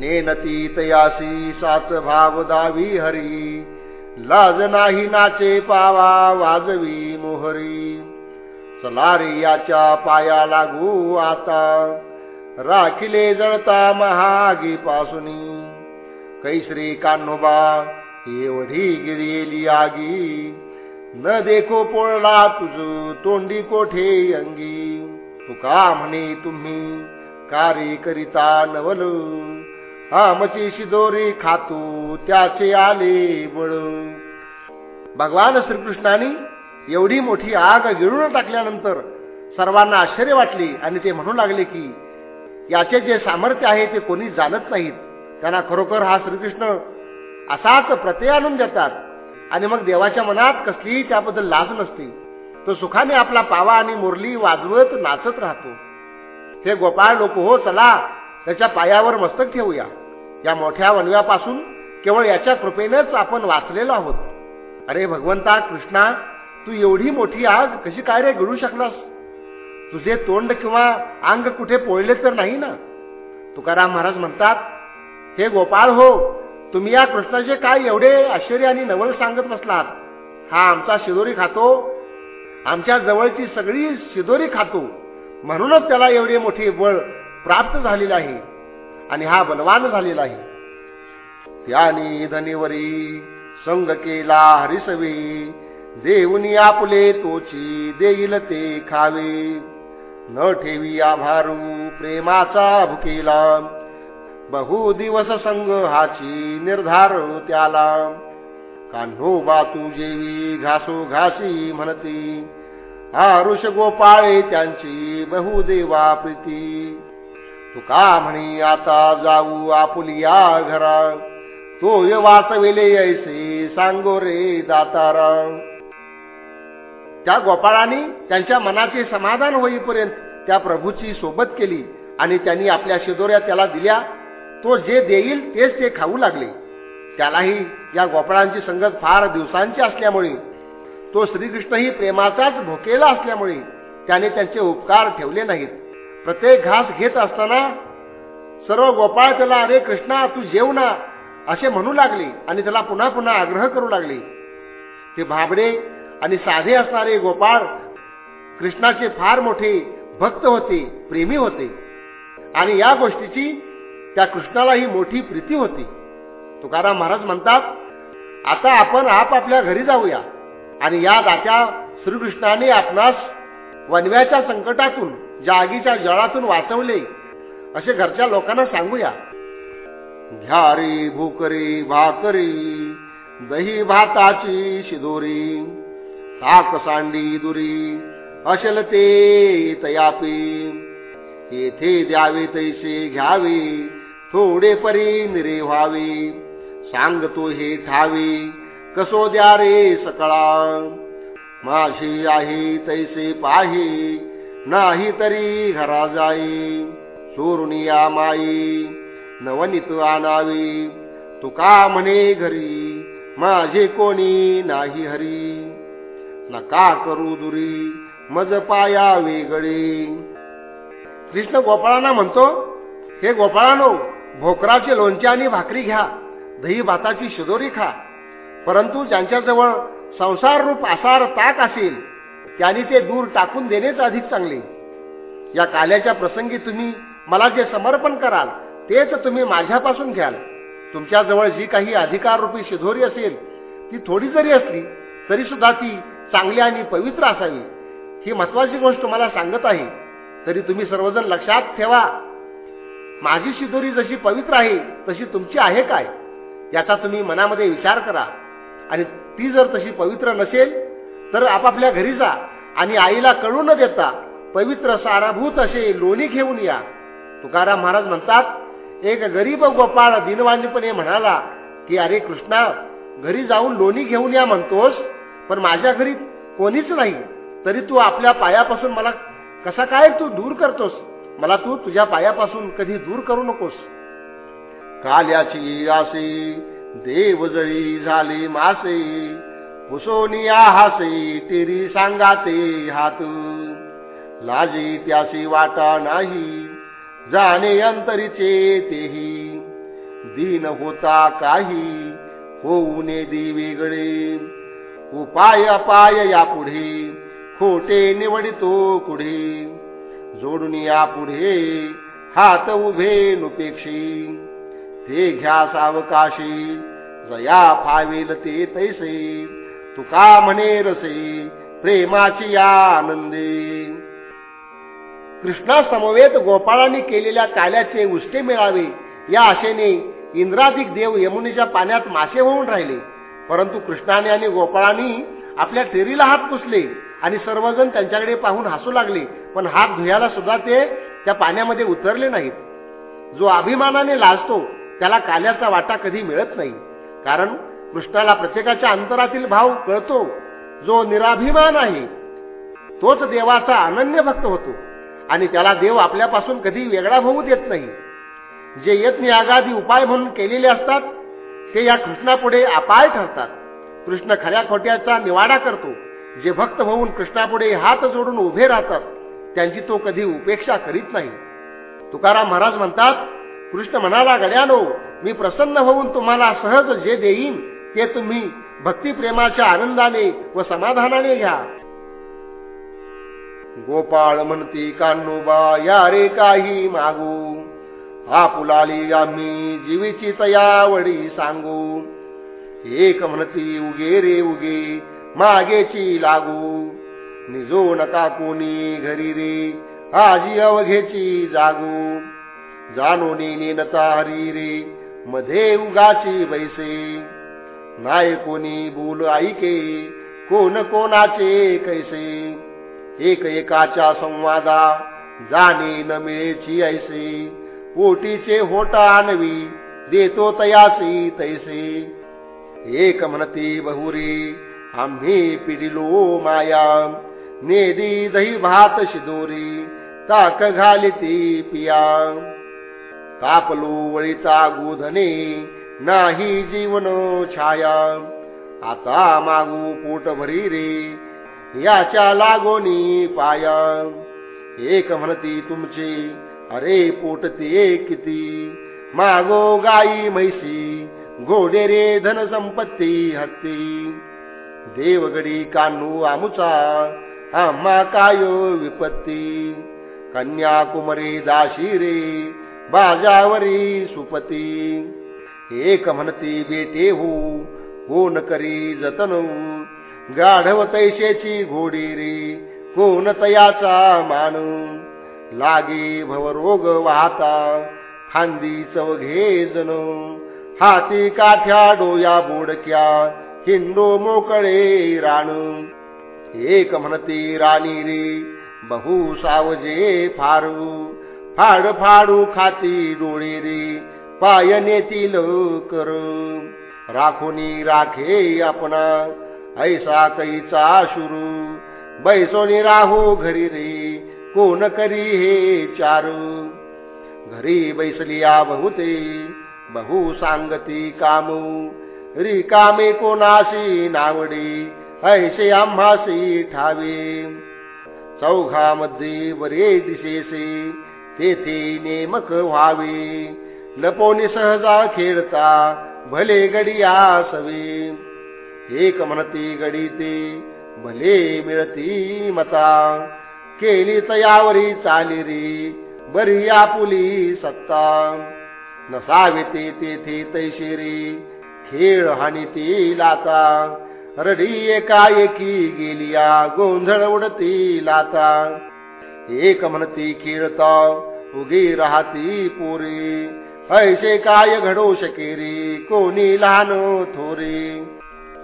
नेनती तयासी साच भाव दावी हरी. लाज नाही नाचे पावा वाजवी मोहरी. चलारी याच्या पाया लागू आता. राखिले जळता महागी पासुनी. कैश्री कान्होबा एवढी गिरियेली आगी. न देखो पोळला तुझ तोंडी कोठे अंगी. तुका म्हणे तुम्ही कार्य करिता नवलू. आमची शिदोरी खातू त्याचे आले बळ. भगवान श्रीकृष्णाने एवढी मोठी आग गिळून टाकल्यानंतर सर्वांना आश्चर्य वाटले आणि ते म्हणू लागले की याचे जे सामर्थ्य आहे ते कोणी जाणत नाहीत. त्यांना खरोखर हा श्रीकृष्ण असाच प्रत्यय आणून देतात. आणि मग देवाच्या मनात कसलीही त्याबद्दल लाज नसते. तो सुखाने आपला पावा आणि मुरली वाजवत नाचत राहतो. हे गोपाळ लोक हो चला. त्याच्या पायावर मस्तक ठेवूया. या मोठ्या वनव्यापासून केवळ याच्या कृपेनेच आपण वाचलेलो आहोत. अरे भगवंता कृष्णा तू एवढी मोठी आग कशी काय रे गिळू शकलास? तुझे तोंड किंवा अंग कुठे पोळले तर नाही ना? तुकाराम महाराज म्हणतात हे गोपाळ हो तुम्ही या कृष्णाचे काय एवढे आश्चर्य आणि नवल सांगत बसलात? हा आमचा शिदोरी खातो. आमच्या जवळची सगळी शिदोरी खातो. म्हणूनच त्याला एवढे मोठे बळ प्राप्त झालेला आहे आणि हा बलवान झालेला आहे. त्याने धनीवरी संग केला हरिसवे देऊनी आपले तोची देईल ते खावे. न ठेवी आभारू प्रेमाचा भुकेला बहु दिवस संग हाची निर्धार त्याला. कान्हो बातू जेवी घासो घासी म्हणती आरुष गोपाळे त्यांची बहुदेवा प्रीती. तुका म्हणी आता जाऊ आपुलिया घरा तो य वाचविले ऐसे सांगो रे दातारा. त्या गोपाळाने त्यांच्या मनाचे समाधान होईपर्यंत त्या प्रभूची सोबत केली आणि त्यांनी आपल्या शिदोऱ्या त्याला दिल्या. तो जे देईल तेच ते खाऊ लागले. त्यालाही या गोपाळांची संगत फार दिवसांची असल्यामुळे तो श्रीकृष्णही प्रेमाचाच भोकेला असल्यामुळे त्याने त्यांचे उपकार ठेवले नाहीत. प्रत्येक घास घेत असताना सर्व गोपाळ त्याला अरे कृष्णा तू जेव ना असे म्हणू लागले आणि त्याला पुन्हा पुन्हा आग्रह करू लागले. ते भाबडे आणि साधे असणारे गोपाळ कृष्णाचे फार मोठे भक्त होते प्रेमी होते. आणि या गोष्टीची त्या कृष्णालाही मोठी प्रीती होती. तुकाराम महाराज म्हणतात आता आपण आपापल्या घरी जाऊया आणि या दात्या श्रीकृष्णाने आपणास वनव्याच्या संकटातून जागीच्या जळातून वाचवले असे घरच्या लोकांना सांगूया. घ्या रे भाकरी दही भाताची शिदोरी ताक सांडी दुरी अशल ते तयापी. येथे द्यावे तैसे घ्यावे थोडे परी निरे व्हावे. सांगतो हे ठावे कसो द्या रे सकळा. माझी आई तैसे पाही नाही तरी घरा जाई. चोरुनिया माई नवनीत आणावी. तुका म्हणे घरी माझे कोणी नाही हरी. नका करू दुरी मज पाया वेगळी. कृष्ण गोपाळांना म्हणतो हे गोपाळानो भोकराचे लोणचे आणि भाकरी घ्या दही भाताची शिदोरी खा. परंतु ज्यांच्याजवळ संसार रूप आसार ताक असेल त्याने ते दूर टाकून देणेच अधिक चांगले. या काल्याच्या प्रसंगी तुम्ही मला जे समर्पण कराल तेच तुम्ही माझ्यापासून घ्याल. तुमच्याजवळ जी काही अधिकार रूपी शिधोरी असेल ती थोडी जरी असली तरी सुद्धा ती चांगली आणि पवित्र असावी. ही महत्वाची गोष्ट मला सांगत आहे. तरी तुम्ही सर्वजण लक्षात ठेवा. माझी शिदोरी जशी पवित्र आहे तशी तुमची आहे काय? याचा तुम्ही मनामध्ये विचार करा. आणि ती जर तशी पवित्र नसेल तर आपापल्या घरी जा आणि आईला कळू न देता पवित्र साराभूत असे लोणी घेऊन या. तुकाराम महाराज म्हणतात एक गरीब गोपाळ दिनवाणीपणे म्हणाला की अरे कृष्णा घरी जाऊन लोणी घेऊन या म्हणतोस पण माझ्या घरी कोणीच नाही. तरी तू आपल्या पायापासून मला कसा काय तू दूर करतोस? मला तू तुझ्या पायापासून कधी दूर करू नकोस. काल्याची आसे देवजळी झाली मासे हुसोनिया हासे तेरी सांगाते हात. लाजी त्यासी वाटा नाही जाणे अंतरीचे तेही. दीन होता काही होऊ ने दी वेगळे उपाय अपाय या पुढे खोटे निवडितो पुढे जोडून या पुढे हात उभे नुपेक्षी. ते घ्या सावकाशी. जया फावेल ते तैसे. तुका म्हणे रसे प्रेमाची या आनंदे. कृष्णासमवेत गोपाळांनी केलेल्या काल्याचे उष्टे मिळावे या आशेने इंद्राधिक देव यमुनेच्या पाण्यात मासे होऊन राहिले. परंतु कृष्णाने आणि गोपाळांनी आपल्या टेरीला हात पुसले आणि सर्वजण त्यांच्याकडे पाहून हसू लागले. पण हात धुयाला सुद्धा ते त्या पाण्यामध्ये उतरले नाहीत. जो अभिमानाने लाजतो त्याला काल्याचा वाटा कधी मिळत नाही. कारण कृष्णाला प्रत्येकाच्या अंतरातील भाव कळतो. जो निराभिमान आहे तोच देवाचा अनन्य भक्त होतो. आणि त्याला देव आपल्यापासून कधी वेगळा होऊ देत नाही. जे यत्न आगादी उपाय म्हणून केलेले असतात ते या कृष्णापुढे अपाय ठरतात. कृष्ण खऱ्या खोट्याचा निवाडा करतो. जे भक्त होऊन कृष्णापुढे हात जोडून उभे राहतात त्यांची तो कधी उपेक्षा करीत नाही. तुकाराम महाराज म्हणतात कृष्ण म्हणाला गड्यानो मी प्रसन्न होऊन तुम्हाला सहज जे देईन ते तुम्ही भक्तिप्रेमाच्या आनंदाने व समाधानाने घ्या. गोपाळ म्हणती कान्नोबा या रे काही मागू. आपुलाली आम्ही जीवीची तयावडी सांगू. एक म्हणती उगे रे उगे मागेची लागू. निजो नका कोणी घरी रे आजी अवघेची जागू. जाणोनी नेनता हरी रे. मध्ये उगाची बैसे. नाय कोणी बोल ऐके कोण कोणाचे कैसे? एक एकाच्या संवादा जाणे न मिळेची ऐसे. पोटीचे होटा आणवी देतो तयासी तैसे. एक म्हणती बहुरी आम्ही पिडिलो माया. नेदी दही भात शिदोरी ताक घालिती पिया. कापलो वळीचा गोधने नाही जीवन छाया. आता मागू पोट भरी रे याच्या लागोनी पाया. एक म्हणती तुमचे अरे पोट ते किती? मागो गाई म्हैसी घोडे रे धन संपत्ती हत्ती. देवगडी कानू आमुचा आम्हा काय विपत्ती. कन्याकुमारी दाशी रे बाजावरी सुपती. एक म्हणती बेटे हो कोण करी जतन? गाढव तैशेची घोडी रे कोण तयाचा मान? लागे भवरोग वाहता खांदी चवघे जण. हाती काठ्या डोया बोडक्या हिंदो मोकळे राण. एक म्हणती राणी रे बहु सावजे फारू. फाड फाडू खाती डोळे रे. पाय नेतील कर राखोनी राखे आपणा. ऐसा कैचा शुरू. बैसोनी राहो घरी रे. कोण करी हे चारू. घरी बैसलिया बहुते बहु सांगती कामू. रिकामे कोणाशी नावडे. ऐसे आम्हासी ठावे. चौघामध्ये बरे दिसेसे. तेथे नेमक व्हावे. लपोनी सहजा खेळता भले गडिया आसवे. एक म्हणती गडी ते भले मिळती मता. केली तयावरी चाली रे बरी आपुली सत्ता. नसावे ते तेथे तैशेरी खेळ हानी ती लाता. रडी एकाएकी गेलिया गोंधळ उडती लाता. एक म्हणती खेळता उगी राहती पोरी. ऐसे काय घडो शकेरी कोणी लहान थोरे.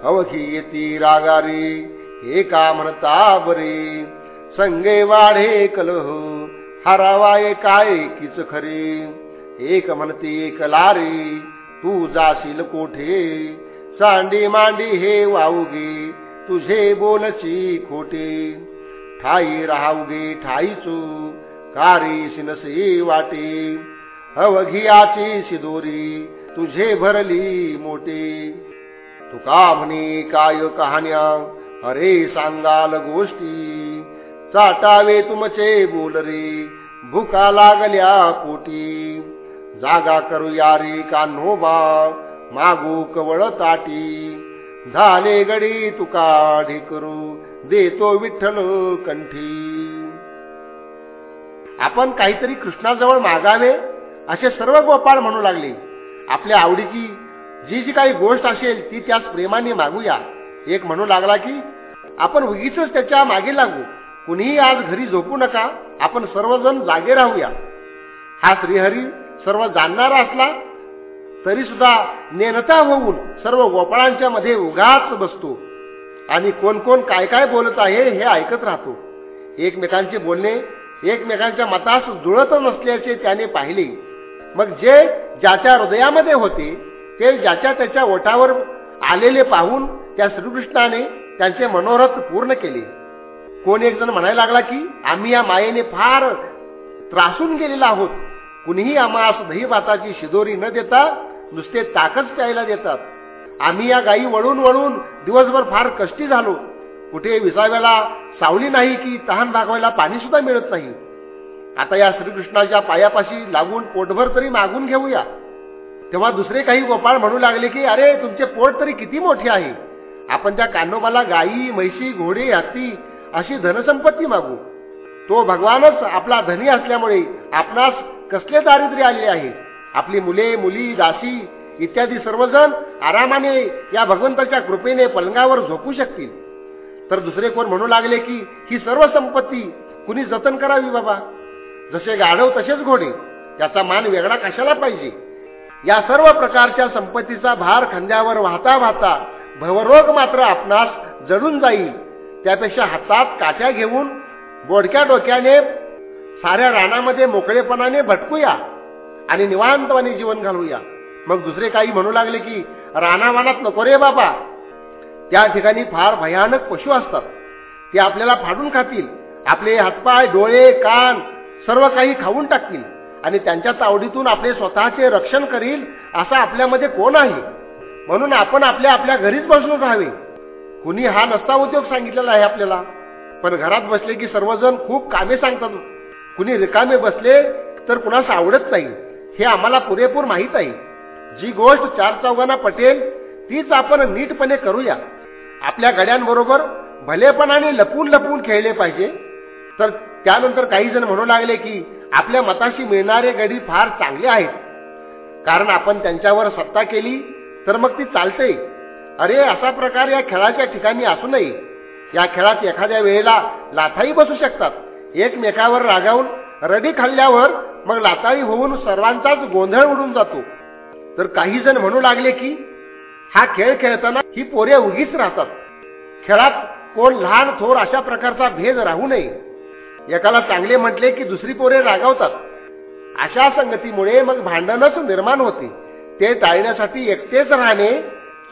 अवघी येती रागारी एका म्हणता बरी. संगे वाढे कलह हरावाय काय किच खरी. एक म्हणती कलारी तू जाशील कोठे. सांडी मांडी हे वाऊगे तुझे बोलची खोटे. ठाई राहावगे ठाईचू कारी शिनसे वाटे. अवघियाची शिदोरी तुझे भरली मोटे. तुका म्हणे काय कहाण्या अरे सांगाल गोष्टी. चाटावे तुमचे बोल रे भुका लागल्या पोटी. जागा करू यारी कान्होबा मागू कवळ ताटी. झाले गडी तुका ढिकरू देतो विठ्ठल कंठी. आपण काहीतरी कृष्णाजवळ मागावे असे सर्व गोपाळ म्हणू लागले. आपल्या आवडीची जी जी काही गोष्ट असेल ती त्याच प्रेमाने मागूया. एक म्हणू लागला की आपण उगीच त्याच्यामागे लागू. कुणीही आज घरी झोपू नका आपण सर्वजण जागे राहूया. हा श्रीहरी सर्व जाणणारा असला तरी सुद्धा नेनता होऊन सर्व गोपाळांच्या मध्ये उगाच बसतो. आणि कोण कोण काय काय बोलत आहे हे ऐकत राहतो. एकमेकांचे बोलणे एकमेकांच्या मतास जुळत नसल्याचे त्याने पाहिले. मग जे ज्याच्या हृदयामध्ये होते ते ज्याच्या त्याच्या ओठावर आलेले पाहून त्या श्रीकृष्णाने त्यांचे मनोरथ पूर्ण केले. कोण एक जण म्हणायला लागला की आम्ही या मायेने फार त्रासून गेलेला आहोत. कुणीही आम्हाला दही भाताची शिदोरी न देता नुसते ताकद प्यायला देतात. आम्ही या गायी वळून वळून दिवसभर फार कष्टी झालो. कुठे विसाव्याला सावली नाही की तहान भागवायला पाणी सुद्धा मिळत नाही. आता या श्रीकृष्णाच्या पायापाशी लागून पोटभर तरी मागून घेऊया. तेव्हा दुसरे काही गोपाळ म्हणू लागले की अरे तुमचे पोट तरी किती मोठे आहे? आपण त्या कान्होबाला गायी म्हैशी घोडे हत्ती अशी धनसंपत्ती मागू. तो भगवानच आपला धनी असल्यामुळे आपणास कसले दारिद्र्य आले आहे? आपली मुले मुली दासी इत्यादी सर्वजण आरामाने या भगवंताच्या कृपेने पलंगावर झोपू शकतील. तर दुसरे कोण म्हणू लागले की ही सर्व संपत्ती कुणी जतन करावी बाबा? जसे गाढव तसेच घोडे. याचा मान वेगळा कशाला पाहिजे? या सर्व प्रकारच्या संपत्तीचा भार खांद्यावर वाहता वाहता भवरोग मात्र आपणास जडून जाईल. त्यापेक्षा हातात काट्या घेऊन बोडक्या डोक्याने साऱ्या रानामध्ये मोकळेपणाने भटकूया आणि निवांतवाने जीवन घालूया. मग दुसरे काही म्हणू लागले की रानावानात नको रे बाबा. त्या ठिकाणी फार भयानक पशु असतात. ते आपल्याला फाडून खातील. आपले हातपाय डोळे कान सर्व काही खाऊन टाकतील. आणि त्यांच्या तावडीतून आपले स्वतःचे रक्षण करील असा आपल्यामध्ये कोण आहे? म्हणून आपण आपल्या आपल्या घरीच बसून राहावे कुणी हा नसता उद्योग सांगितलेला आहे आपल्याला. पण घरात बसले की सर्वजण खूप कामे सांगतात. कुणी रिकामे बसले तर कुणास आवडत नाही. हे आम्हाला पुरेपूर माहीत आहे. जी गोष्ट चार चौघांना पटेल तीच आपण नीटपणे करूया. आपल्या गड्यांबरोबर भलेपणाने लपून लपून खेळले पाहिजे. तर त्यानंतर काही जण म्हणू लागले की आपल्या मताशी मिळणारे गडी फार चांगले आहेत. कारण आपण त्यांच्यावर सत्ता केली तर मग ती चालते. अरे असा प्रकार या खेळाच्या ठिकाणी असू नये. या खेळात एखाद्या वेळेला लाथाही बसू शकतात. एकमेकावर रागावून रडी खाल्ल्यावर मग लाताळी होऊन सर्वांचाच गोंधळ उडून जातो. तर काही जण म्हणू लागले की हा खेळ खेळताना ही पोरे उगीच राहतात. खेळात कोण लहान थोर अशा प्रकारचा भेद राहू नये. एकाला चांगले म्हटले की दुसरी पोरे रागावतात. अशा संगतीमुळे मग भांडणच निर्माण होते. ते टाळण्यासाठी एकटेच राहणे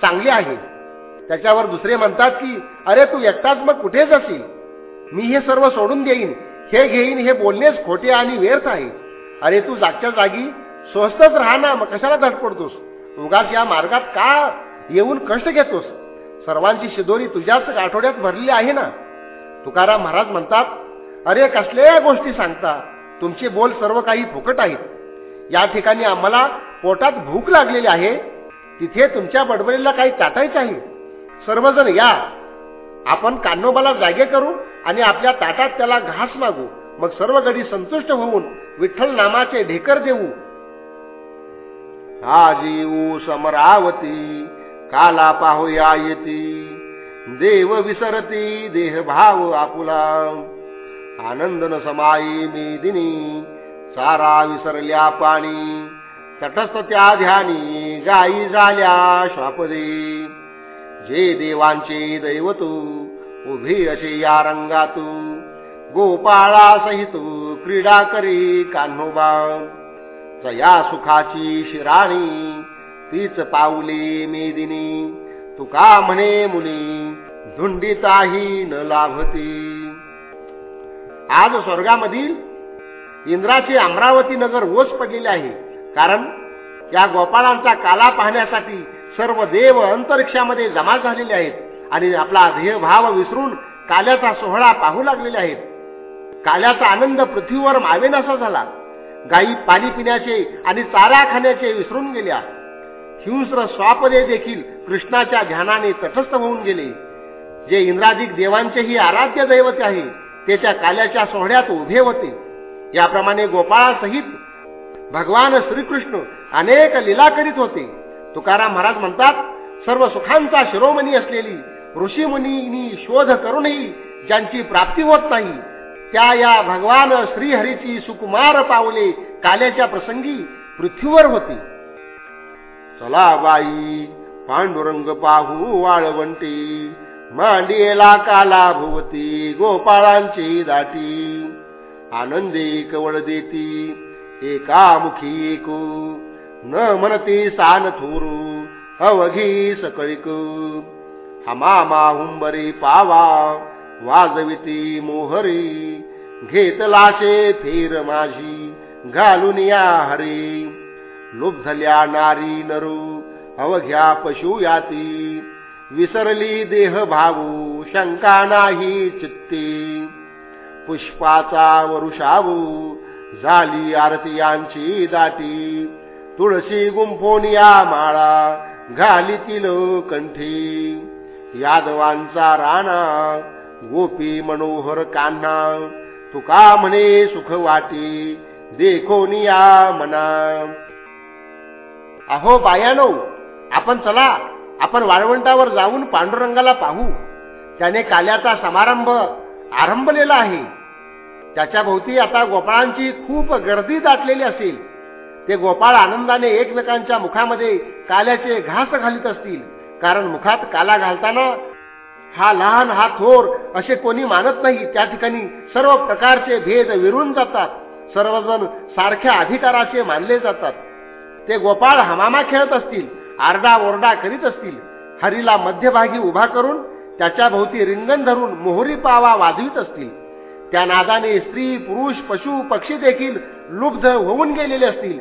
चांगले आहे. त्याच्यावर दुसरे म्हणतात की अरे तू एकटाच मग कुठे जाशील? मी हे सर्व सोडून देईन. हे घेईन हे बोलणेच खोटे आणि व्यर्थ आहे. अरे तू जागच्या जागी स्वस्तच राहा ना मग कशाला धडपडतोस उगाच या मार्गात का येऊन कष्ट घेतोस? सर्वांची शिदोरी तुझ्याच आठवड्यात भरली आहे ना? तुकाराम महाराज म्हणतात अरे कसल्या गोष्टी सांगता? तुमचे बोल सर्व काही फुकट आहेत. या ठिकाणी आम्हाला पोटात भूक लागलेली आहे. तिथे तुमच्या बडबडीला काही ताटायचं आहे. सर्वजण या. आपण कान्होबाला जागे करू आणि आपल्या ताटात त्याला घास मागू. मग सर्व गडी संतुष्ट होऊन विठ्ठल नामाचे ढेकर देऊ. हा जीव समरावती काला पाहुया येती. देव विसरती देह भाव आपुला. आनंदन समाई मेदिनी सारा विसरल्या पाणी. तटस्थ त्या ध्यानी गायी झाल्या श्वापदे. जे देवांचे दैवतू उभे असे या रंगातू. गोपाळा सहित क्रीडा करी कान्होबा. जया सुखाची शिराणी तीच पाऊले मेदिनी. तुका म्हणे मुनी धुंडीताही न लाभती. आज स्वर्गामधील इंद्राची अमरावती नगर ओस पडलेली आहे. कारण या गोपाळांचा काला पाहण्यासाठी सर्व देव अंतरिक्षामध्ये जमा झालेले आहेत आणि आपला ध्येयभाव विसरून काल्याचा सोहळा पाहू लागलेले आहेत. काल्याचा आनंद पृथ्वीवर मावेनासा झाला. गायी पाणी पिण्याचे आणि चारा खाण्याचे विसरून गेल्या. हिंस्र स्वापदे देखील कृष्णाच्या ध्यानाने तटस्थ होऊन गेले. जे इंद्रादिक देवांचेही आराध्य दैवत आहे त्याच्या काल्याच्या सोहळ्यात उभे होते. याप्रमाणे गोपाळासहित भगवान श्रीकृष्ण अनेक लीला करीत होते. तुकाराम महाराज म्हणतात सर्व सुखांचा शिरोमणी असलेली ऋषीमुनी शोध करूनही ज्यांची प्राप्ती होत नाही त्या या भगवान श्रीहरीची सुकुमार पावले काल्याच्या प्रसंगी पृथ्वीवर होती. चला बाई पांडुरंग पाहू वाळवंटी मांडियेला काला भुवती गोपाळांची दाटी. आनंदी कवळ देती एकामुखी एकू न म्हणती सान थोरू अवघी सकळीक. हमा हुंबरी पावा वाजविती मोहरी. घेतलाशे थेर माझी घालून या हरी. लुब्धल्या नारी नरू अवघ्या पशु याती. विसरली देह भावू शंका नाही चित्ती. पुष्पाचा वरुषावू झाली आरती दाटी. तुळशी गुंफोनिया माळा घालीतील कंठी. यादवांचा राणा गोपी मनोहर कान्हा. तुका म्हणे सुख वाटी देखोनिया मना. अहो बायानो आपण चला आपण वाळवंटावर जाऊन पांडुरंगाला पाहू. त्याने काल्याचा समारंभ आरंभलेला आहे. त्याच्या भोवती आता गोपाळांची खूप गर्दी दाटलेली असेल. ते गोपाळ आनंदाने एकमेकांच्या मुखामध्ये काल्याचे घास घालीत असतील. कारण मुखात काला घालताना हा लहान हा थोर असे कोणी मानत नाही. त्या ठिकाणी सर्व प्रकारचे भेद विरून जातात. सर्वजण सारख्या अधिकाराचे मानले जातात. ते गोपाळ हमामा खेळत असतील आरडा ओरडा करीत असतील हरीला मध्यभागी उभा करून त्याच्या भोवती रिंगण धरून मोहरी पावा वाजवीत असतील. त्या नादाने स्त्री पुरुष पशु पक्षी देखील लुब्ध होऊन गेलेले असतील.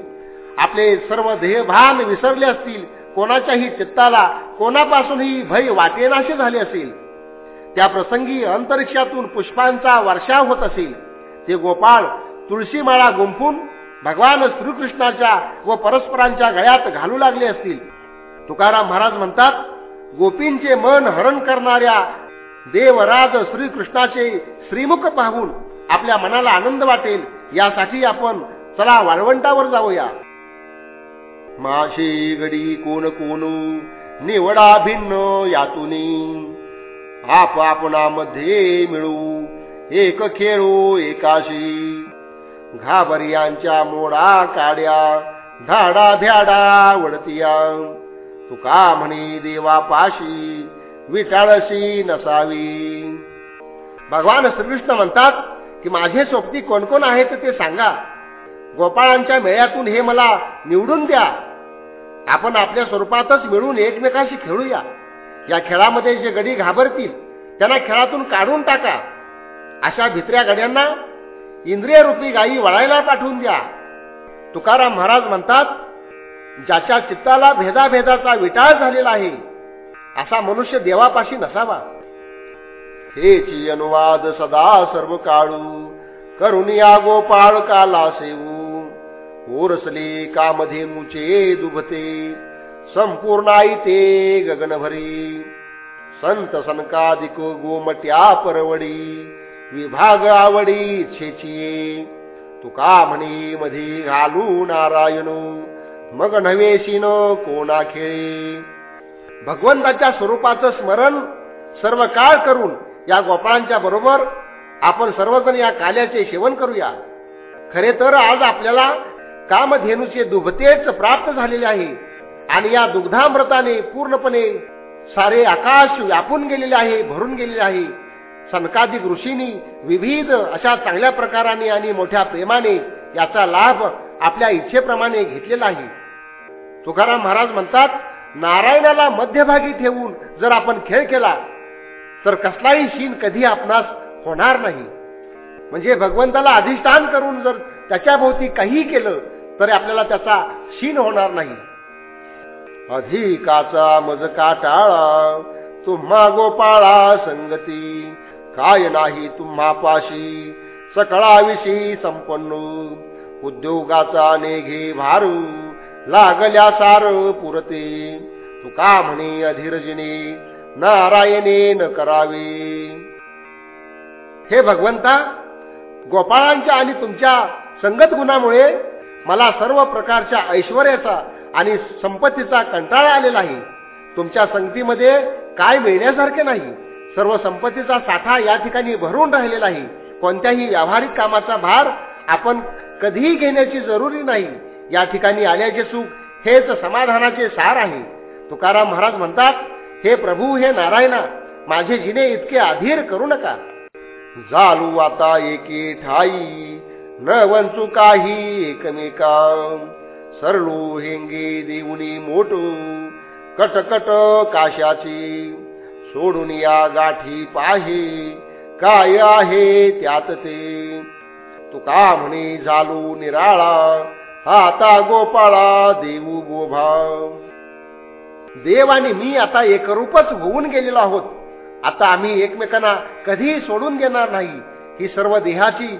आपले सर्व ध्येयभान विसरले असतील. कोणाच्याही चित्ताला कोणापासूनही भय वाटेनाशी झाले असेल त्या प्रसंगी अंतरिक्षातून पुष्पांचा वर्षाव होत असेल ते गोपाळ तुळशीमाळा गुंफून भगवान श्रीकृष्णाच्या व परस्परांच्या गळ्यात घालू लागले असतील. तुकाराम महाराज म्हणतात गोपींचे मन हरण करणाऱ्या देवराज श्रीकृष्णाचे श्रीमुख पाहून आपल्या मनाला आनंद वाटेल यासाठी आपण चला वाळवंटावर जाऊया. माझे गडी कोण कोण निवडा भिन्न यातून. आपापणामध्ये मिळू एक खेळू एकाशी. घाबरियांच्या मोडा काड्या धाडा भ्याडा वडतिया. तुका म्हणे देवापाशी विटाळशी नसावी. भगवान श्रीकृष्ण म्हणतात की माझे सोबती कोण कोण आहेत ते सांगा. गोपाळांच्या मेळ्यातून हे मला निवडून द्या. आपण आपल्या स्वरूपातच मिळून एकमेकांशी खेळूया. या खेळामध्ये जे गडी घाबरतील त्यांना खेळातून काढून टाका. अशा भित्र्या गड्यांना इंद्रियरूपी गायी वळायला पाठवून द्या. तुकाराम महाराज म्हणतात ज्याच्या चित्ताला भेदाभेदाचा विटाळ झालेला आहे असा मनुष्य देवापाशी नसावा. हेची अनुवाद सदा सर्व काळू करून या गोपाळ काला सेवू. ओरसले कामधेनूचे दुभते संपूर्ण आईते गगनभरी. संत सनकादिक गोमट्या परवडी विभाग आवडी छेचिये. तुका म्हणे मध्ये घालू नारायण मग नवेशीन कोणा खेळे. भगवंताच्या स्वरूपाचं स्मरण सर्व काळ करून या गोपाळांच्या बरोबर आपण सर्वजण या काल्याचे सेवन करूया. खरे तर आज आपल्याला कामधेनूचे दुभतेच प्राप्त झालेले आहे. आणि या दुग्धामृताने पूर्णपणे सारे आकाश व्यापून गेलेले आहे भरून गेलेले आहे. सनकाधिक ऋषींनी विविध अशा चांगल्या प्रकाराने आणि मोठ्या प्रेमाने याचा लाभ आपल्या इच्छेप्रमाणे घेतलेला आहे. तुकाराम महाराज म्हणतात नारायणाला मध्यभागी ठेवून जर आपण खेळ केला तर कसलाही शीन कधी आपणास होणार नाही. म्हणजे भगवंताला अधिष्ठान करून जर त्याच्या भोवती काही केलं तरी आपल्याला त्याचा क्षीण होणार नाही. अधिकाचा मज टाळा तुम्हा गोपाळा संगती. काय नाही तुम्हा पाशी सकळाविषयी संपन्न. उद्योगाचा नेघे भारू लागल्या सार पुरते. तुका म्हणे अधिरजिने नारायणे न करावे. हे भगवंता गोपाळांच्या आणि तुमच्या संगत गुणामुळे मला सर्व प्रकारच्या ऐश्वर्याचा आणि संपत्तीचा कंटाळा आलेला आहे. तुमच्या संगतीमध्ये काय मिळण्यासारखे नाही. सर्व संपत्तीचा साठा या ठिकाणी भरून राहिलेला आहे. कोणत्याही व्यावहारिक कामाचा भार आपण कधीही घेण्याची जरुरी नाही. या ठिकाणी आल्याचे सुख हेच समाधानाचे सार आहे. तुकाराम महाराज म्हणतात हे प्रभू हे नारायणा माझे जिने इतके अधीर करू नका. झालू आता एके ठाई न वंचू काही एकमेका सरलो हेंगे देऊनी मोठ कटकट काशाची. सोडून या गाठी पाहे काय आहे त्यात ते. तुका म्हणे झालू निराळा हाता गोपाळा देऊ गोभा. देव आणि मी आता एकरूपच होऊन गेलेलो आहोत. आता आम्ही एकमेकांना कधीही सोडून देणार नाही. ही सर्व देहाची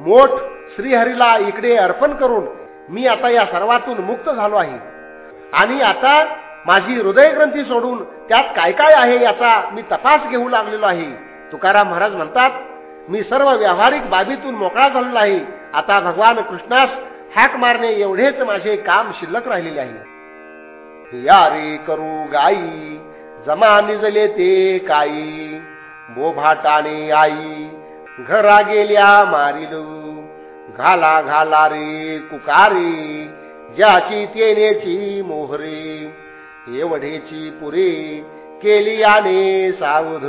मोठ श्रीहरीला इकडे अर्पण करून मी आता या सर्वातून मुक्त झालो आहे. आणि आता माझी हृदयग्रंथी सोडून त्यात काय काय आहे याचा मी तपास घेऊ लागलेलो आहे. तुकाराम महाराज म्हणतात मी सर्व व्यावहारिक बाबीतून मोकळा झालेला आहे. आता भगवान कृष्णास हाक मारणे एवढेच माझे काम शिल्लक राहिलेले आहे. या रे करू गाई जमा निजले ते काई मोभाटाने आई घरा गेल्या मारिलू. घाला घाला रे कुकारी ज्याची तेनेची मोहरे एवढेची पुरी केली याने सावध.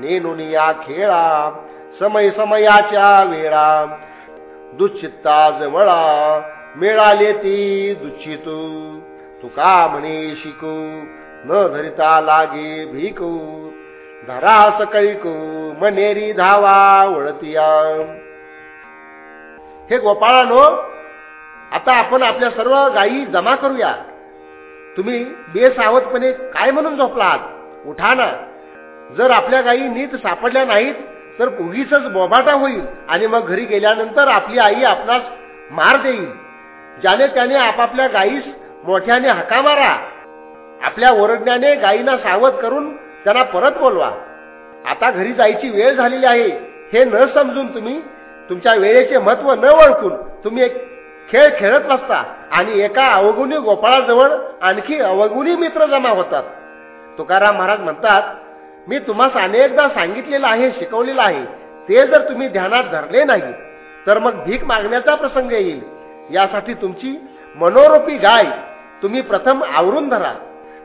नेनुनिया खेळा समय समयाच्या वेळा दुचित्ता जवळा मिळाले ती दुच्छित तुका म्हणे शिकू न धरिता लागे भिकू धरा सकळीकू मनेरी धावा वळतिया. हे गोपाळानो आता आपण आपल्या सर्व गायी जमा करूया. तुम्ही बेसावधपणे काय म्हणून झोपलात? उठा ना. जर आपल्या गायी नीट सापडल्या नाहीत तर उगीच बोबाटा होईल आणि मग घरी गेल्यानंतर आपली आई आपणास मार देईल. ज्याने त्याने आपापल्या गायीस मोठ्याने हका मारा. आपल्या ओरडण्याने गायींना सावध करून त्यांना परत बोलवा. आता घरी जायची वेळ झालेली आहे. हे न समजून तुम्ही तुमच्या वेळेचे महत्त्व न ओळखून तुम्ही एक खेळ खेळत बसता आणि एका अवगुणी गोपाळाजवळ आणखी अवगुणी मित्र जमा होतात. तुकाराम महाराज म्हणतात मी तुम्हास अनेकदा सांगितलेलं आहे शिकवलेलं आहे. ते जर तुम्ही ध्यानात धरले नाही तर मग भीक मागण्याचा प्रसंग येईल. यासाठी तुमची मनोरूपी गाय तुम्ही प्रथम आवरून धरा.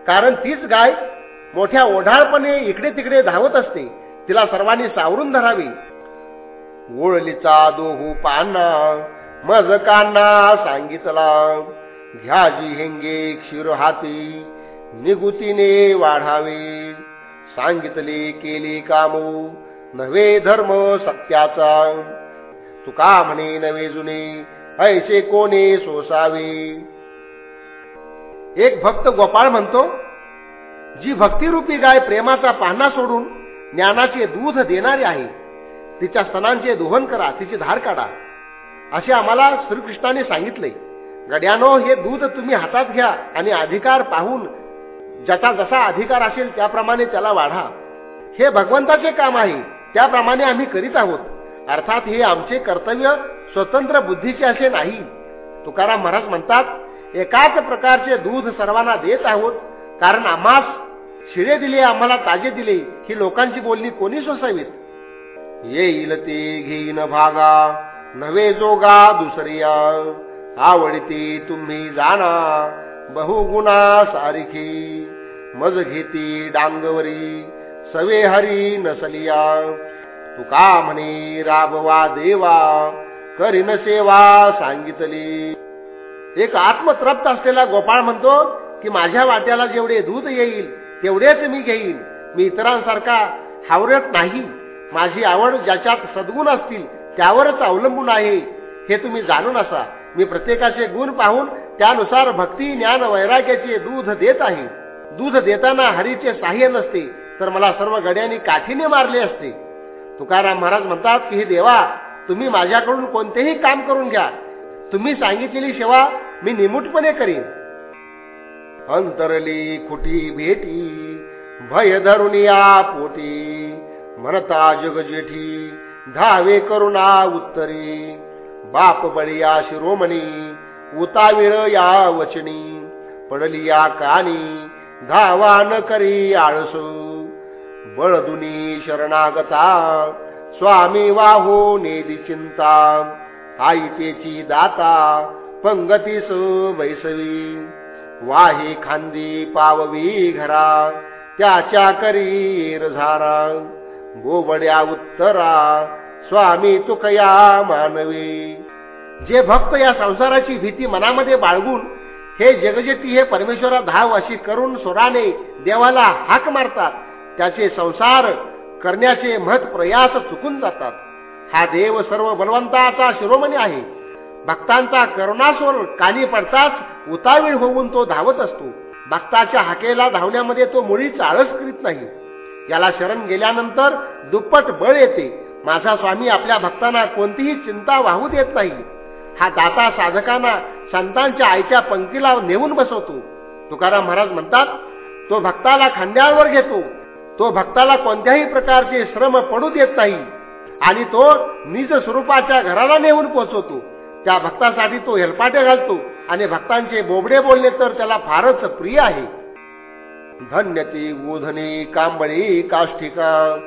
कारण तीच गाय मोठ्या ओढाळपणे इकडे तिकडे धावत असते. तिला सर्वांनी सावरून धरावी. ओळलीचा दोहू पाना मज काना सांगितला घ्याजी हेंगे क्षीर हाती निगुतीने वाढावे. सांगितले केले कामू नवे धर्म सत्याचा. तुका म्हणे नवे जुने ऐसे कोणे सोसावे? एक भक्त गोपाळ म्हणतो जी भक्तिरूपी गाय प्रेमाचा पाहणा सोडून ज्ञानाचे दूध देणारी आहे तिच्या स्तनांचे दोहन करा तिची धार काढा. असे आम्हाला श्रीकृष्णाने सांगितले. गड्यानो हे दूध तुम्ही हातात घ्या आणि अधिकार पाहून ज्याचा जसा अधिकार असेल त्याप्रमाणे त्याला वाढा. हे भगवंताचे काम आहे त्याप्रमाणे आम्ही करीत आहोत. अर्थात हे आमचे कर्तव्य स्वतंत्र बुद्धीचे असे नाही. तुकाराम महाराज म्हणतात एकाच प्रकारचे दूध सर्वांना देत आहोत कारण आम्हास शिळे दिले आम्हाला ताजे दिले ही लोकांची बोलणी कोणी सोसावीत? येईल ते घेईन भागा. नवे जोगा दुसरिया. आवडते तुम्ही जाणा. बहुगुणा सारखी. मज घेती डांगवरी. सवे हरी नसलिया. तुका म्हणे राबवा देवा. करीन सेवा सांगितली. एक आत्मतृप्त असलेला गोपाळ म्हणतो की माझ्या वाट्याला जेवढे दूध येईल तेवढेच मी घेईन. मी इतरांसारखा हावरत नाही. माझी आवड ज्याच्यात सद्गुण असतील त्यावरच अवलंबून आहे. हे तुम्ही जाणून असा. मी प्रत्येकाचे गुण पाहून त्यानुसार भक्ती ज्ञान वैराग्याचे दूध देत आहे. दूध देताना हरीचे साह्य नसते तर मला सर्व गड्यांनी काठीने मारले असते. तुकाराम महाराज म्हणतात की हे देवा तुम्ही माझ्याकडून कोणतेही काम करून घ्या. तुम्ही सांगितलेली सेवा मी निमूटपणे करीन. अंतरली खुटी भेटी भय धरून या पोटी. म्हणता जगजेठी धावे करुणा उत्तरी. बाप बळिया शिरोमणी उतावीर या वचनी. पडली या कानी धावा न करी आळस. बळदुनी शरणागता स्वामी वाहो नेदी चिंता. आई तेची दाता पंगतीस वैसवी. वाही खांदी पाववी घरा त्याच्या करी झारा. गोबड्या उत्तरा स्वामी तुकया मानवी. जे भक्त या संसाराची भीती मनामध्ये बाळगून हे जगजेती हे परमेश्वरा धाव अशी करून स्वराने देवाला हाक मारतात त्याचे संसार करण्याचे महत् प्रयास चुकून जातात. हा देव सर्व बलवंताचा शिरोमणी आहे. भक्तांचा करुणास्वर कानी पडताच उतावीळ होऊन तो धावत असतो. भक्ताच्या हाकेला धावण्यामध्ये तो मुळीच आळस करीत नाही. याला शरण गेल्यानंतर दुप्पट बळ येते. माझा स्वामी आपल्या भक्तांना कोणतीही चिंता वाहू देत नाही. हा दाता साधकांना संतांच्या आईच्या पंक्तीला नेऊन बसवतो. तुकाराम महाराज म्हणतात तो भक्ताला खांद्यावर घेतो. तो भक्ताला कोणत्याही प्रकारचे श्रम पडू देत नाही. आणि तो निज स्वरूपाच्या घराला नेऊन पोहोचवतो त्या भक्तासाठी तो हेलपाटे घालतो. आणि भक्तांचे बोबडे बोलले तर त्याला फारच प्रिय आहे. धन्य ती गोधनी कांबळी काष्टिका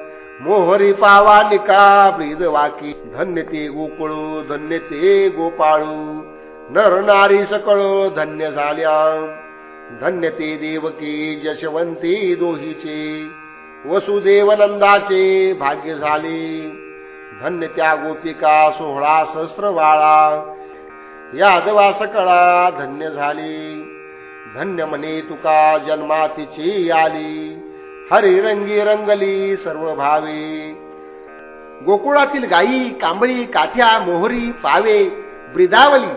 मोहरी पावा निका ब्रीद वाकी धन्य ते गोकुळू धन्य ते गोपाळू नर नारी सकळो धन्य झाल्या. धन्य ते देवकी जशवंती दोहीचे वसुदेवनंदाचे भाग्य झाले. धन्य त्या गोपिका सोहळा सहस्रवाळा यादवा सकळा धन्य झाली. धन्य म्हणे तुका जन्मातीची आली. हरी रंगी रंगली सर्व भावे. गोकुळातील गायी कांबळी काठ्या मोहरी पावे ब्रिदावली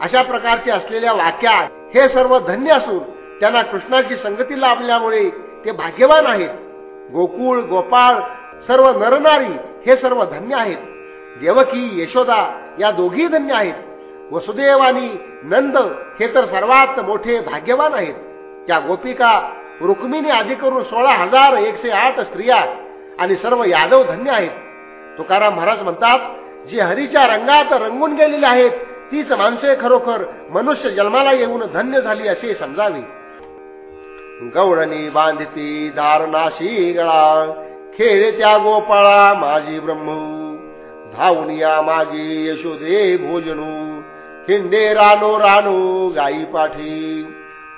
अशा प्रकारचे असलेल्या वाक्या हे सर्व धन्य असून त्यांना कृष्णाची संगती लाभल्यामुळे ते भाग्यवान आहेत. गोकुळ गोपाळ सर्व नरनारी हे सर्व धन्य आहेत. देवकी यशोदा या दोघी धन्य आहेत. वसुदेव आणि नंद हे तर सर्वात मोठे भाग्यवान आहेत. त्या गोपिका रुक्मिणी आधी करून सोळा हजार एकशे आठ स्त्रिया आणि सर्व यादव धन्य आहेत. तुकाराम महाराज म्हणतात जी हरीच्या रंगात रंगून गेलेली आहेत तीच माणसे खरोखर मनुष्य जन्माला येऊन धन्य झाली असे समजावे. गौडणी बांधती दारनाशी गळा खेळ त्या गोपाळा माझी ब्रह्म. धावून या माझी यशोदे भोजनू. हिंदे रानो रानो गाई पाठी.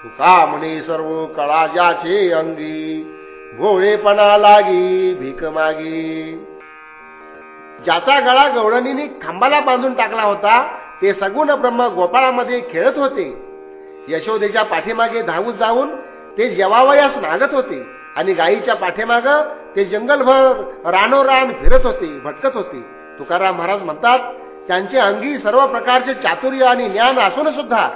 तुका म्हणे सर्व कळा ज्याचे अंगी. भोळेपणा लागी भीक मागी. ज्याचा गळा गवळणीने खांबाला बांधून टाकला होता ते सगुण ब्रह्म गोपाळामध्ये खेळत होते. यशोदेच्या पाठीमागे धावून जाऊन ते जेवावयास नागत होते आणि गायीच्या पाठीमाग ते जंगलभर रानोरान फिरत होते भटकत होते. तुकाराम महाराज म्हणतात त्यांचे अंगी सर्व प्रकारचे चातुर्य आणि ज्ञान असून सुद्धा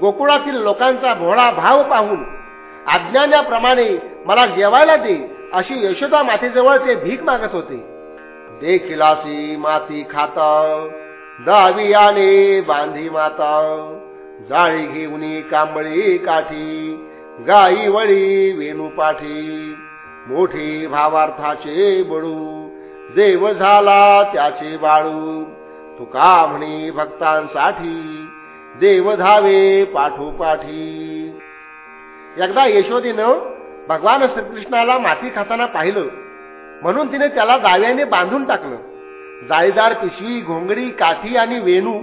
गोकुळातील लोकांचा भोळा भाव पाहून अज्ञानाप्रमाणे मला जेवायला दे अशी यशोदा मातेजवळ ते भीक मागत होते. देखिलासी माती खात दावी आले बांधी माता जाळी घेऊन कांबळी काठी गाई वळी वेणू पाठी मोठी भावार्थाचे बळू देव झाला त्याचे बाळू तुका म्हणे भक्तांसाठी देव धावे पाठोपाठी. एकदा यशोदीनं भगवान श्रीकृष्णाला माती खाताना पाहिलं. म्हणून तिने त्याला जाव्याने बांधून टाकलं. जाळीदार पिशवी घोंगडी काठी आणि वेणू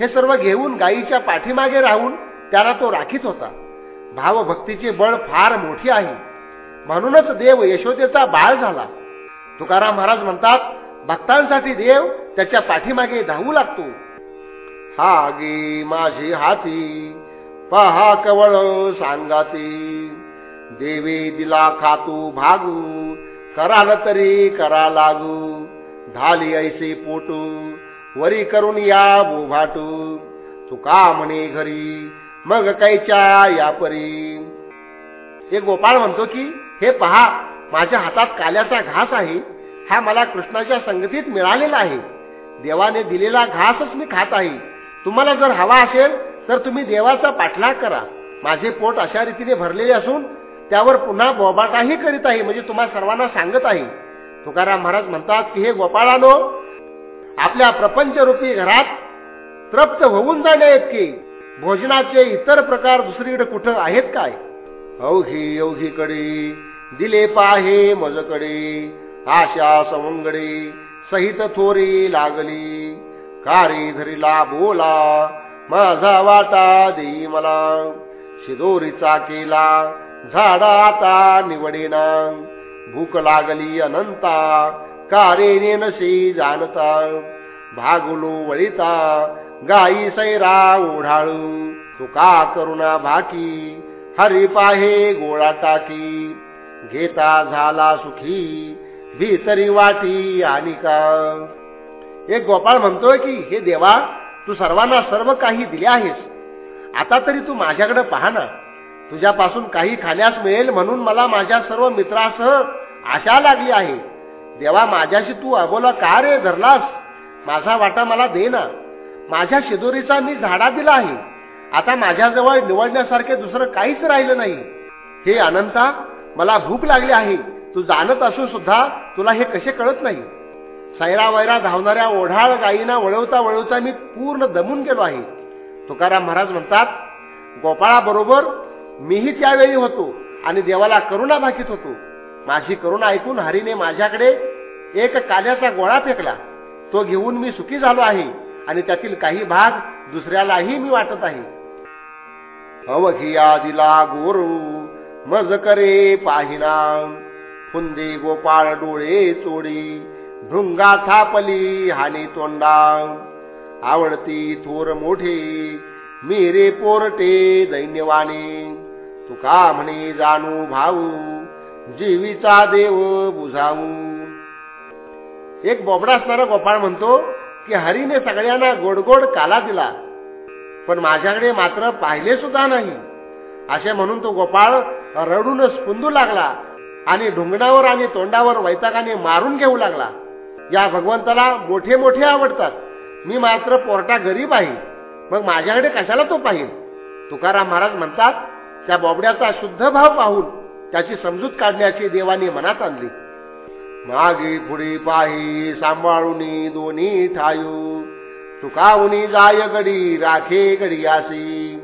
हे सर्व घेऊन गायीच्या पाठीमागे राहून त्याला तो राखीत होता. भावभक्तीचे बळ फार मोठी आहे. म्हणूनच देव यशोदेचा बाळ झाला. तुकाराम महाराज म्हणतात भक्तांसाठी देव त्याच्या पाठीमागे धावू लागतो. हा गे माझी हाती पहा कवळ सांगाती. देवे दिला खातू भागू कराल तरी करा लागू. धाली ऐसे पोटू वरी करून या बोभाटू. तुका म्हणे घरी मग कैच्या या परी हे गोपाळ म्हणतो की हे पहा माझ्या हातात काल्याचा घास आहे हा मला कृष्णाच्या संगतीत मिळालेला आहे. देवाने दिलेला घासच मी खात आहे. तुम्हाला जर हवा असेल तर तुम्ही देवाचा पाठलाग करा. माझे पोट अशा रीतीने भरलेले असून त्यावर पुन्हा बोबाटाही करीत आहे म्हणजे तुम्हा सर्वांना सांगत आहे. तुकाराम महाराज म्हणतात की हे गोपाळानो आपल्या प्रपंचरूपी घरात तृप्त होऊन जाणे की भोजनाचे इतर प्रकार दुसरीकडे कुठं आहेत काय? अवघी अवघीकडे दिले पाहे मजकडे आशा सवंगडे सहित थोरी लागली. कारी धरीला बोला माझा वाटा देई मला. शिदोरीचा केला झाडा आता निवडेना. भूक लागली अनंता कारे नशी जाणता. भागुलो वळिता गाई सैरा ओढाळू. तुका करुणा भाकी हरी पाहे गोळा टाकी. घेता झाला सुखी भीतरी वाटी आणि का? एक गोपाळ म्हणतोय की हे देवा तू सर्वांना सर्व काही दिले आहेस. आता तरी तू माझ्याकडे पहा ना. तुझ्यापासून काही खाण्यास मिळेल म्हणून मला माझ्या सर्व मित्रासह आशा लागली आहे. देवा माझ्याशी तू अबोला का रे धरलास? माझा वाटा मला दे ना. माझ्या शिदोरीचा मी झाडा दिला आहे. आता माझ्याजवळ निवडण्यासारखे दुसरं काहीच राहिलं नाही. हे अनंता मला भूक लागली आहे. तू जाणत असून सुद्धा तुला हे कसे कळत नाही. सैरा वैरा धावणाऱ्या ओढाळ गायीना वळवता वळवता मी पूर्ण दमून गेलो आहे. तुकाराम महाराज म्हणतात गोपाळाबरोबर मीही त्यावेळी होतो आणि देवाला करुणा भाकीत होतो. माझी करुणा ऐकून हरीने माझ्याकडे एक काल्याचा गोळा फेकला. तो घेऊन मी सुखी झालो आहे आणि त्यातील काही भाग दुसऱ्यालाही मी वाटत आहे. अवघिया दिला गोरू मज करे पाहिना. फुंदे गोपाळ डोळे चोडी भृंगा थापली हानी तोंडा आवडती थोर मोठे मेरे पोरटे दैन्यवाणी. तुका म्हणे जाणू भाऊ जीवीचा देव बुझाऊ. एक बोबडा असणारा गोपाळ म्हणतो की हरीने सगळ्यांना गोडगोड काला दिला पण माझ्याकडे मात्र पाहिले सुद्धा नाही. असे म्हणून तो गोपाळ रडूनच पुंदू लागला आणि ढुंगणावर आणि तोंडावर वैतागाने मारून घेऊ लागला. या भगवंताला मोठे मोठे आवडतात. मी मात्र पोरटा गरीब आहे. मग माझ्याकडे कशाला तो पाहिल? तुकाराम महाराज म्हणतात त्या बोबड्याचा शुद्ध भाव पाहून त्याची समजूत काढण्याची देवाने मनात आणली. मागे पुढे पाही सांभाळून दोन्ही ठायू. तुकावनी जाय गडी राखे गडी आसी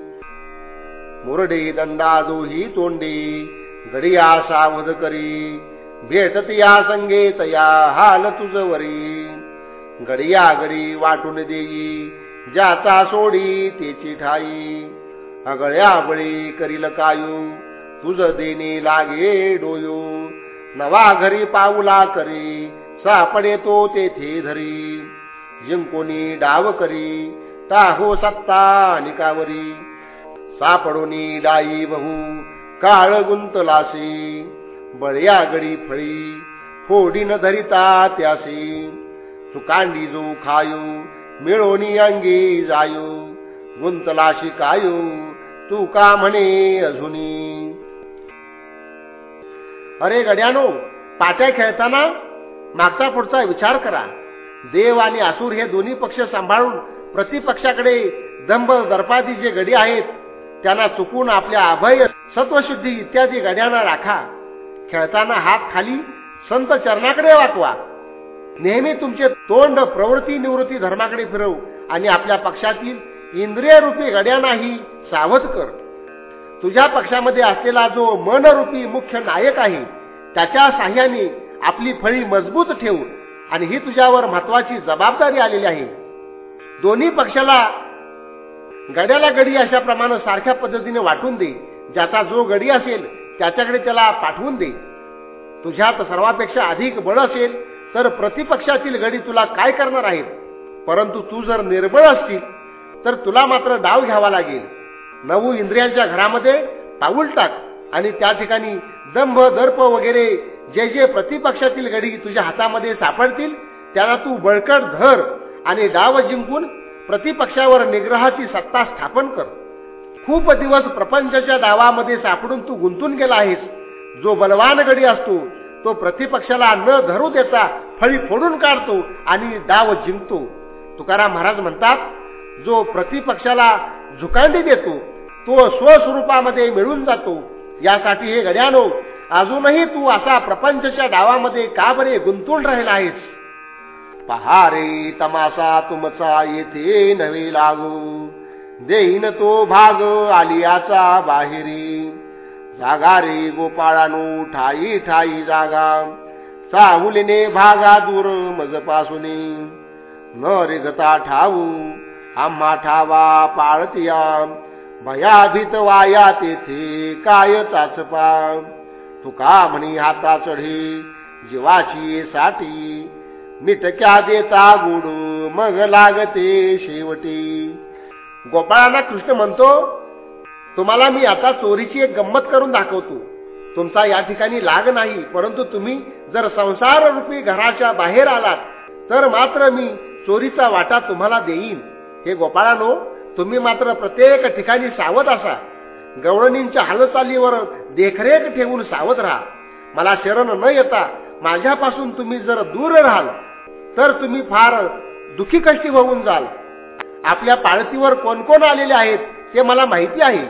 मुरडे दंडा दोही तोंडी. गडिया सावध करी भेटत या संगे तया हाल तुझ वरी. गडिया गडी वाटून देई ज्याचा सोडी तेची ठाई. अगळ्या बळी करील कायू तुझ देणे लागे डोयू. नवा घरी पाऊला करी सापडे तो तेथे धरी. जिंकोनी डाव करी ताहो सत्ता निकावरी. सापडोनी डाई बहु काळ गुंतलासी बळ्या गडी फळी न धरिता त्यासी. चुकांडी जो खायू मिळोनी अंगी जायू गुंतलाशी कायू तू का म्हणे अजूनी? अरे गड्यानो पाट्या खेळताना मागचा पुढचा विचार करा. देव आणि आसूर हे दोन्ही पक्ष सांभाळून प्रतिपक्षाकडे दंभ दर्पादी जे गडी आहेत त्यांना चुकून आपल्या अभय सत्वशुद्धी इत्यादी गड्यांना राखा. खेळताना हात खाली संत चरणाकडे वाकवा. नेहमी तुमचे तोंड प्रवृत्ती निवृत्ती धर्माकडे फिरव आणि आपल्या पक्षातील इंद्रिय रूपी गड्यांनाही सावध कर. तुझ्या पक्षामध्ये असलेला जो मनरूपी मुख्य नायक आहे त्याच्या साह्याने आपली फळी मजबूत ठेवून आणि ही तुझ्यावर महत्वाची जबाबदारी आलेली आहे. दोन्ही पक्षाला गड्याला गडी अशा प्रमाणे सारख्या पद्धतीने वाटून दे. ज्याचा जो गडी असेल त्याच्याकडे त्याला पाठवून दे. तुझ्यात सर्वापेक्षा अधिक बळ असेल तर प्रतिपक्षातील गडी तुला काय करणार आहेत? परंतु तू जर निर्बळ असतील तर तुला मात्र डाव घ्यावा लागेल. नऊ इंद्रियांच्या घरामध्ये पाऊल टाक आणि त्या ठिकाणी दंभ दर्प वगैरे जे जे प्रतिपक्षातील गडी तुझ्या हातामध्ये सापडतील त्याला तू बळकट धर आणि डाव जिंकून प्रतिपक्षावर निग्रहाची सत्ता स्थापन कर. खूप दिवस प्रपंचाच्या दावामध्ये सापडून तू गुंतून गेला आहेस. जो बलवान गडी असतो तो प्रतिपक्षाला न धरू देता फळी फोडून काढतो आणि डाव जिंकतो. तुकाराम महाराज म्हणतात जो प्रतिपक्षाला झुकांडी देतो तो स्वस्वरूपामध्ये मिळून जातो. यासाठी हे गड्यानो अजूनही तू असा प्रपंचच्या डावामध्ये का बरे गुंतून राहिला आहेस? पहारे तमासा तुमचा येथे नवे लागू. देईन तो भाग आलियाचा बाहेरी. जागा रे गोपाळानू ठाई ठाई जागा. चाहुलीने भागा दूर मजपासून. न रेगता ठाऊ आम्हा ठावा पाळतिया. भयाभीत वाया तेथे काय चाचपा. तुका म्हणी हाता चढी जीवाची साठी मिटक्या देता गुड मग लागते शेवटी. गोपाळांना कृष्ण म्हणतो तुम्हाला मी आता चोरीची एक गंमत करून दाखवतो. तुमचा या ठिकाणी लाग नाही परंतु तुम्ही जर संसार रूपी घराच्या बाहेर आलात तर मात्र मी चोरीचा वाटा तुम्हाला देईन. हे गोपाळानो तुम्ही मात्र प्रत्येक ठिकाणी सावध असा. गवळणींच्या हालचालीवर देखरेख ठेवून सावध राहा. मला शरण न येता माझ्यापासून तुम्ही जर दूर राहाल तर तुम्ही फार दुखी कष्टी होऊन जाल. आपल्या पाळतीवर कोण कोण आलेले आहेत ते मला माहिती आहे.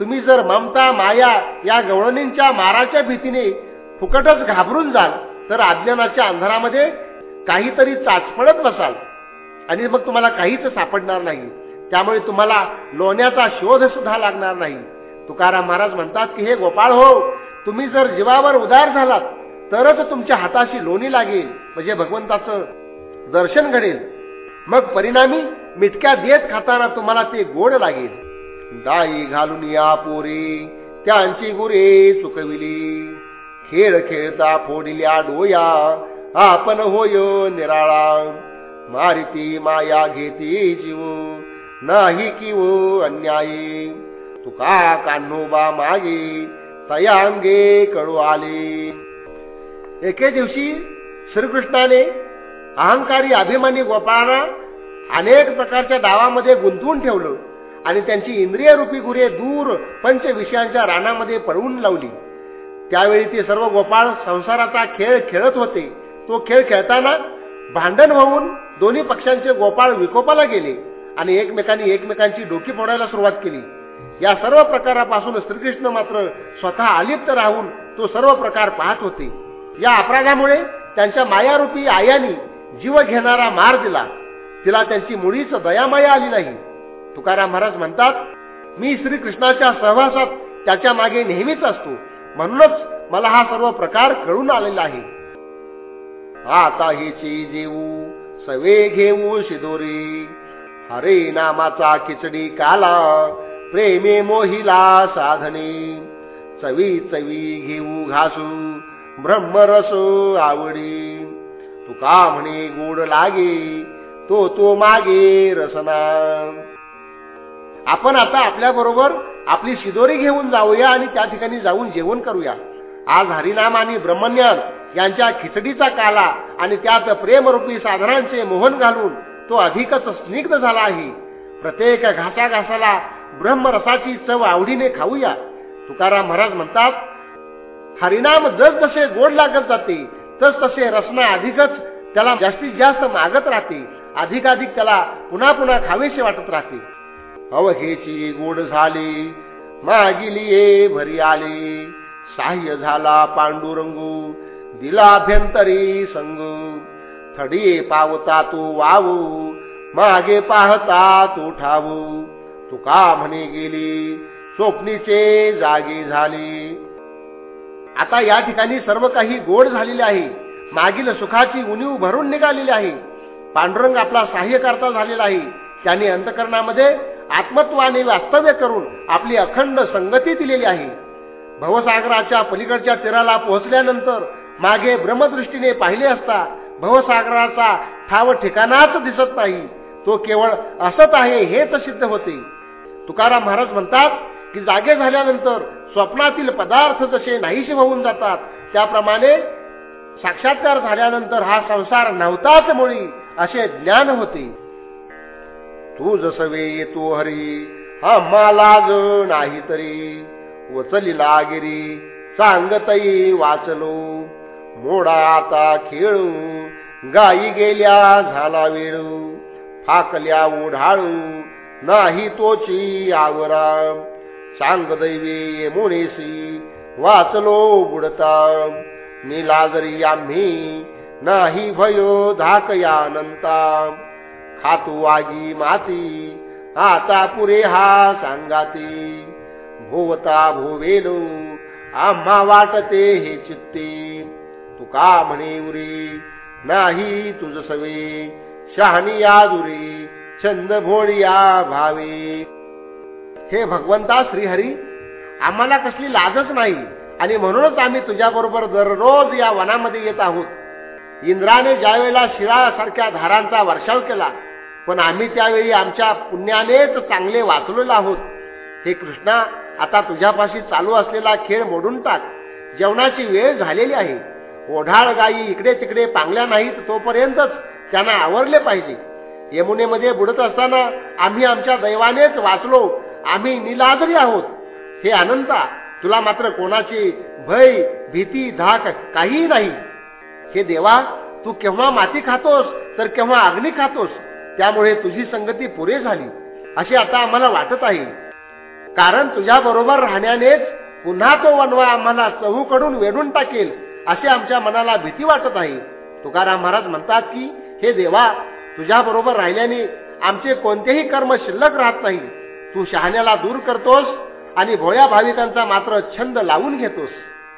तुम्ही जर ममता माया या गवळणींच्या माराच्या भीतीने फुकटच घाबरून जाल तर अज्ञानाच्या अंधारामध्ये काहीतरी चाचपडत बसाल. आणि मग तुम्हाला काहीच सापडणार नाही. त्यामुळे तुम्हाला लोण्याचा शोध सुद्धा लागणार नाही. तुकाराम महाराज म्हणतात की हे गोपाळ हो तुम्ही जर जीवावर उदार झालात तरच तुमच्या हाताशी लोणी लागेल म्हणजे भगवंताचं दर्शन घडेल. मग परिणामी मिटक्या देत खाताना तुम्हाला ते गोड लागेल. दाई घालून या पोरी त्यांची गुरे चुकविली खेळ खेळता फोडिल्या डोया आपण होय निराळा. मारिती माया घेती जीव नाही किव अन्यायी. तुका कान्होबा मागे तयांगे कळू आले. एके दिवशी श्रीकृष्णाने अहंकारी अभिमानी गोपाळांना अनेक प्रकारच्या डावामध्ये गुंतवून ठेवलं आणि त्यांची इंद्रिय रूपी गुरे दूर पंच विषयांच्या रानामध्ये पळवून लावली. त्यावेळी ते सर्व गोपाळ संसाराचा खेळ खेळत होते. तो खेळ खेळताना भांडण होऊन दोन्ही पक्षांचे गोपाळ विकोपाला गेले आणि एकमेकांनी एकमेकांची डोकी फोडायला सुरुवात केली. या सर्व प्रकारापासून श्रीकृष्ण मात्र स्वतः अलिप्त राहून तो सर्व प्रकार पाहत होते. या अपराधामुळे त्यांच्या मायारूपी आयानी जीव घेणारा मार दिला. तिला त्यांची मुळीच दयामाया आली नाही. तुकाराम महाराज म्हणतात मी श्रीकृष्णाच्या सहवासात त्याच्यामागे नेहमीच असतो. म्हणूनच मला हा सर्व प्रकार कळून आलेला आहे. आता हिची जेऊ सवे घेऊ शिदोरी. हरे नामाचा खिचडी काला प्रेमे मोहिला साधने. चवी चवी घेऊ घासू ब्रह्मरस आवडी. तुका म्हणे गोड लागे तो तो मागे रसना. आपण आता आपल्या बरोबर आपली शिदोरी घेऊन जाऊया आणि त्या ठिकाणी जाऊन जेवण करूया. आज हरिनाम आणि ब्रह्मज्ञान यांच्या खिचडीचा काला आणि त्यात प्रेमरूपी साधनांचे मोहन घालून तो अधिकच स्निग्ध झाला आहे. प्रत्येक घासा घासाला ब्रह्मरसाची चव आवडीने खाऊया. तुकाराम महाराज म्हणतात हरिनाम जस जसे गोड लागत जाते तस तसे रसना अधिकच त्याला जास्तीत जास्त मागत राहते. अधिकाधिक त्याला पुन्हा पुन्हा खावेसे वाटत राहते. अवघेची गोड झाली मागिली ये भरी आली. साह्य झाला पांडुरंगू दिला अभ्यंतरी संग. थडी पावता तू वावू मागे पाहता तू ठावू. तुका म्हणे गेली स्वप्नीचे जागी झाली. आता या ठिकाणी सर्व काही गोड झालेले आहे. मागील सुखाची उणीव भरून निघालेली आहे. पांडुरंग आपला सहाय्यकर्ता झालेला आहे. त्याने अंतकरणामध्ये आत्मत्वाने वास्तव्य करून आपली अखंड संगती दिलेली आहे. भवसागराच्या पलीकडच्या तीराला पोहोचल्यानंतर मागे ब्रह्मदृष्टीने पाहिले असता भवसागराचा ठाव ठिकाणाच दिसत नाही. तो केवळ असत आहे हेच सिद्ध होते. तुकाराम महाराज म्हणतात की जागे झाल्यानंतर स्वप्नातील पदार्थ जसे नाहीसे होऊन जातात त्याप्रमाणे साक्षात्कार झाल्यानंतर हा संसार नव्हताच मुळी असे ज्ञान होते. तू जसवे येतो हरी हा आम्हाला नाही तरी. वचली लागिरी सांगतई वाचलो. मोडा आता खेळू गाई गेल्या झाला वेळू. फाकल्या ओढाळू नाही तोची आवरा. सांग दैवे मुनेसी वाचलो बुडता. मी आम्ही नाही भयो धाकयानंता खातू आगी माती आता पुरे हा सांगाती. भोवता भोवेलो आम्हा वाटते हे चित्ते. तुका म्हणे उरी नाही तुझ सवे. शहाणी आदुरी छंद भोळिया भावे. हे भगवंता श्रीहरी आम्हाला कसली लाजच नाही. आणि म्हणूनच आम्ही तुझ्याबरोबर दररोज या वनामध्ये येत आहोत. इंद्राने ज्यावेळेला शिळासारख्या धारांचा वर्षाव केला पण आम्ही त्यावेळी आमच्या पुण्यानेच चांगले वाचलेलो आहोत. हे कृष्णा आता तुझ्यापाशी चालू असलेला खेळ मोडून टाक. जेवणाची वेळ झालेली आहे. ओढाळ गायी इकडे तिकडे पांगल्या नाहीत तोपर्यंतच त्यांना आवरले पाहिजे. यमुनेमध्ये बुडत असताना आम्ही आमच्या दैवानेच वाचलो. आम्ही निलादरी आहोत. हे अनंता तुला मात्र कोणाची भय भीती धाक काहीही नाही. हे देवा तू केव्हा माती खातोस तर केव्हा अग्नी खातोस त्यामुळे तुझी संगती पुरे झाली. असे आता आम्हाला वाटत आहे. कारण तुझ्या बरोबर राहण्यानेच पुन्हा तो वनवा आम्हाला चहूकडून वेढून टाकेल असे आमच्या मनाला भीती वाटत आहे. तुकाराम महाराज म्हणतात की हे देवा तुझ्या बरोबर राहिल्याने आमचे कोणतेही कर्म शिल्लक राहत नाही. तू शहाण्याला दूर करतोस आणि भोळ्या भाविकांचा मात्र छंद लावून घेतोस.